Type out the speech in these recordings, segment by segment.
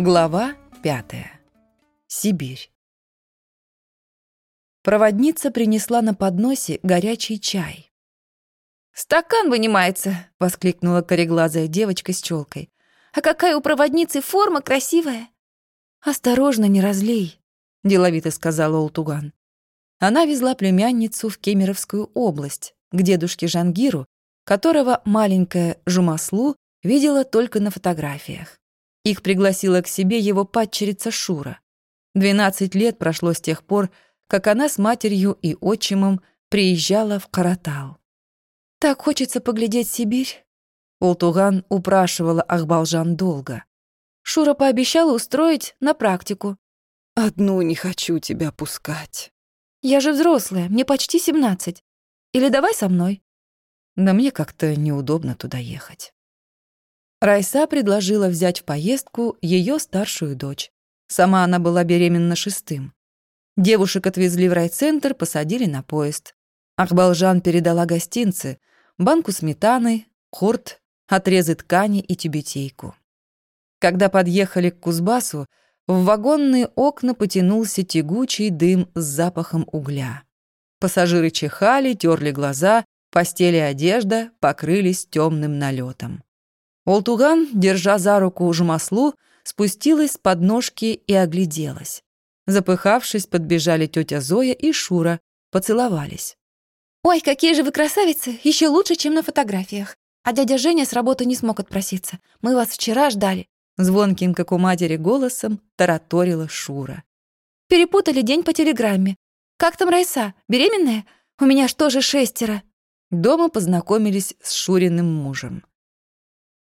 Глава пятая. Сибирь. Проводница принесла на подносе горячий чай. «Стакан вынимается!» — воскликнула кореглазая девочка с челкой. «А какая у проводницы форма красивая!» «Осторожно, не разлей!» — деловито сказала Ултуган. Она везла племянницу в Кемеровскую область, к дедушке Жангиру, которого маленькая Жумаслу видела только на фотографиях. Их пригласила к себе его падчерица Шура. Двенадцать лет прошло с тех пор, как она с матерью и отчимом приезжала в Каратал. «Так хочется поглядеть Сибирь». Ултуган упрашивала Ахбалжан долго. Шура пообещала устроить на практику. «Одну не хочу тебя пускать». «Я же взрослая, мне почти семнадцать. Или давай со мной?» Да мне как-то неудобно туда ехать. Райса предложила взять в поездку ее старшую дочь. Сама она была беременна шестым. Девушек отвезли в райцентр, посадили на поезд. Ахбалжан передала гостинцы, банку сметаны, хорт, отрезы ткани и тюбетейку. Когда подъехали к Кузбассу, в вагонные окна потянулся тягучий дым с запахом угля. Пассажиры чихали, терли глаза, постели одежда покрылись темным налетом. Олтуган, держа за руку Жумаслу, спустилась с подножки и огляделась. Запыхавшись, подбежали тетя Зоя и Шура, поцеловались. «Ой, какие же вы красавицы! Еще лучше, чем на фотографиях. А дядя Женя с работы не смог отпроситься. Мы вас вчера ждали». Звонким, как у матери, голосом тараторила Шура. «Перепутали день по телеграмме. Как там Райса? Беременная? У меня что же шестеро?» Дома познакомились с Шуриным мужем.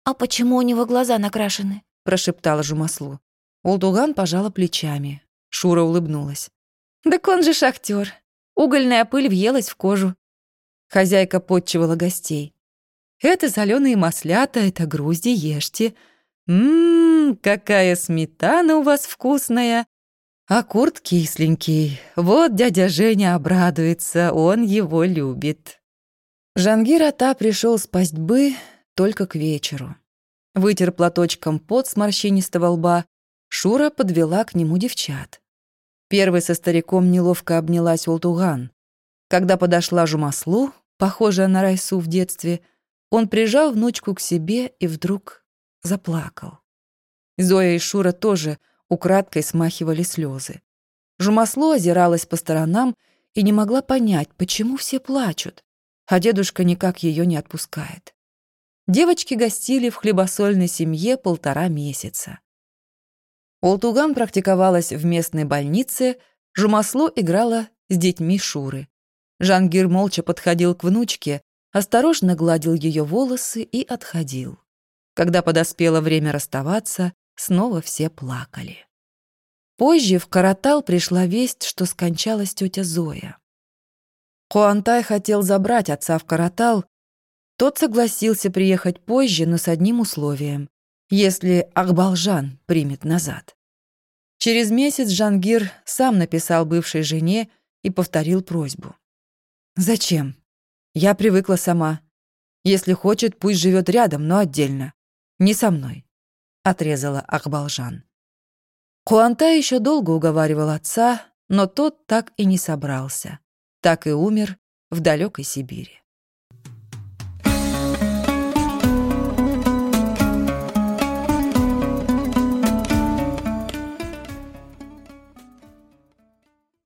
«А почему у него глаза накрашены?» — прошептала Жумаслу. Ултуган пожала плечами. Шура улыбнулась. «Так он же шахтер. Угольная пыль въелась в кожу». Хозяйка подчивала гостей. «Это соленые маслята, это грузди, ешьте. Ммм, какая сметана у вас вкусная. А курт кисленький. Вот дядя Женя обрадуется, он его любит». Жангир Ата пришел с пастьбы только к вечеру. Вытер платочком пот с морщинистого лба, Шура подвела к нему девчат. Первой со стариком неловко обнялась Ултуган. Когда подошла Жумаслу, похожая на Райсу в детстве, он прижал внучку к себе и вдруг заплакал. Зоя и Шура тоже украдкой смахивали слезы. Жумаслу озиралась по сторонам и не могла понять, почему все плачут, а дедушка никак ее не отпускает. Девочки гостили в хлебосольной семье полтора месяца. Олтуган практиковалась в местной больнице, Жумасло играла с детьми Шуры. Жангир молча подходил к внучке, осторожно гладил ее волосы и отходил. Когда подоспело время расставаться, снова все плакали. Позже в Каратал пришла весть, что скончалась тетя Зоя. Хуантай хотел забрать отца в Каратал. Тот согласился приехать позже, но с одним условием если Акбалжан примет назад. Через месяц Жангир сам написал бывшей жене и повторил просьбу. «Зачем? Я привыкла сама. Если хочет, пусть живет рядом, но отдельно. Не со мной», — отрезала Акбалжан. Хуанта еще долго уговаривал отца, но тот так и не собрался. Так и умер в далекой Сибири.